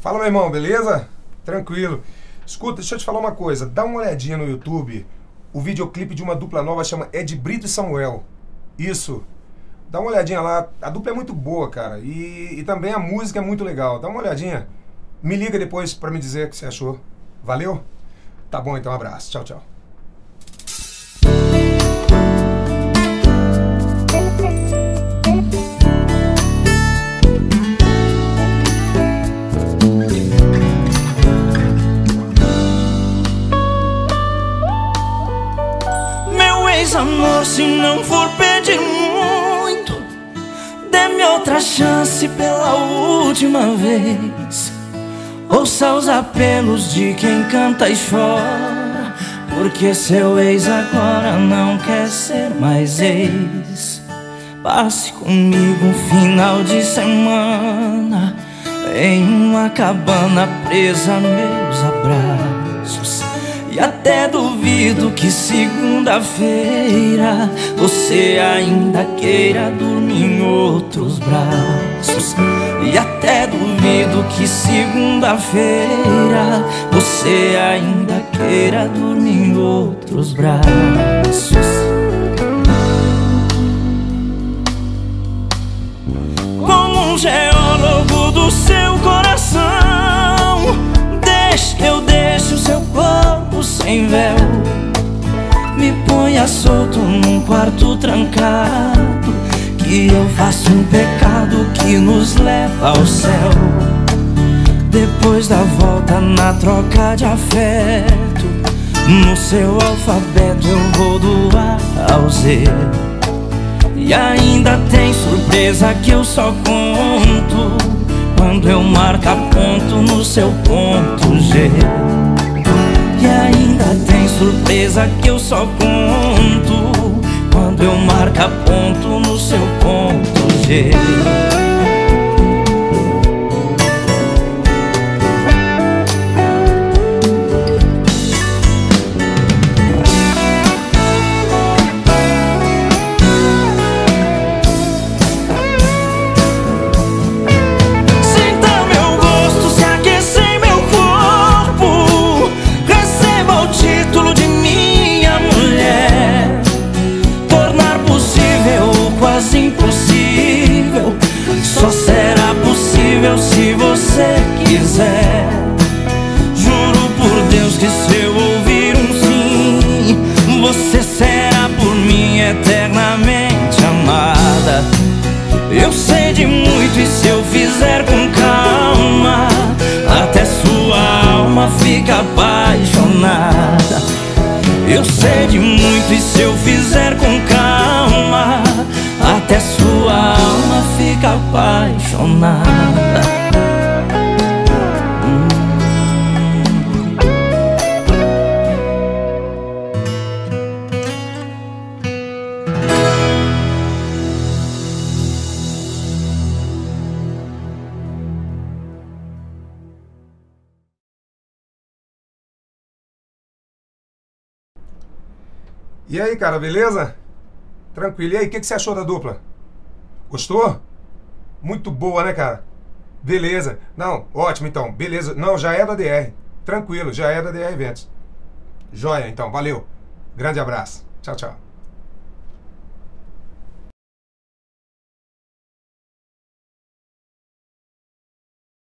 Fala, meu irmão, beleza? Tranquilo. Escuta, deixa eu te falar uma coisa. Dá uma olhadinha no YouTube. O videoclipe de uma dupla nova chama Ed Brito e Samuel. Isso. Dá uma olhadinha lá. A dupla é muito boa, cara. E, e também a música é muito legal. Dá uma olhadinha. Me liga depois pra me dizer o que você achou. Valeu? Tá bom, então. Um abraço. Tchau, tchau. Meu ex-amor, se não for pedir muito, dê-me outra chance pela última vez. Ouça os apelos de quem canta e chora, porque seu ex agora não quer ser mais ex. Passe comigo um final de semana em uma cabana presa a meus abraços. E até duvido que segunda-feira você ainda queira dormir em outros braços. E até duvido que segunda-feira você ainda queira dormir em outros braços. Sem véu. Me ponha solto num quarto trancado, que eu faço um pecado que nos leva ao céu. Depois da volta na troca de afeto, no seu alfabeto eu vou do A ao Z. E ainda tem surpresa que eu só conto Quando eu marco ponto no seu ponto G E ainda tem surpresa que eu só conto Quando eu marco ponto no seu ponto G você quiser. Juro por Deus que se eu ouvir um sim, você será por mim eternamente amada. Eu sei de muito e se eu fizer com calma, até sua alma fica apaixonada. Eu sei de muito e se eu E aí, cara, beleza? Tranquilo. E aí, o que, que você achou da dupla? Gostou? Muito boa, né, cara? Beleza. Não, ótimo então. Beleza. Não, já é da DR. Tranquilo, já é da DR Eventos. Joia, então. Valeu. Grande abraço. Tchau, tchau.